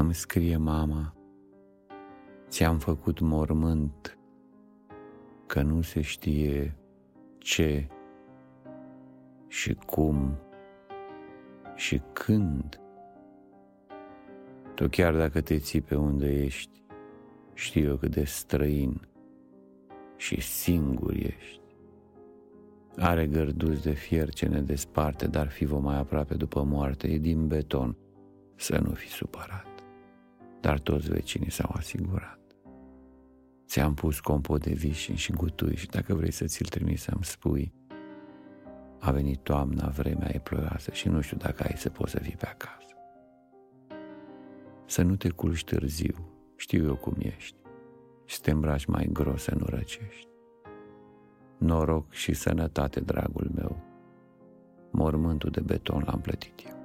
Îmi scrie mama, ți-am făcut mormânt, că nu se știe ce și cum și când. Tu chiar dacă te ții pe unde ești, știu eu cât de străin și singur ești. Are gărduți de fier ce ne desparte, dar fi vă mai aproape după moarte, e din beton, să nu fi supărat. Dar toți vecinii s-au asigurat. Ți-am pus compot de vișini și gutui și dacă vrei să ți-l trimis să-mi spui, a venit toamna, vremea e ploioasă și nu știu dacă ai să poți să vii pe acasă. Să nu te culci târziu, știu eu cum ești, și să te îmbraci mai gros să nu răcești. Noroc și sănătate, dragul meu, mormântul de beton l-am plătit eu.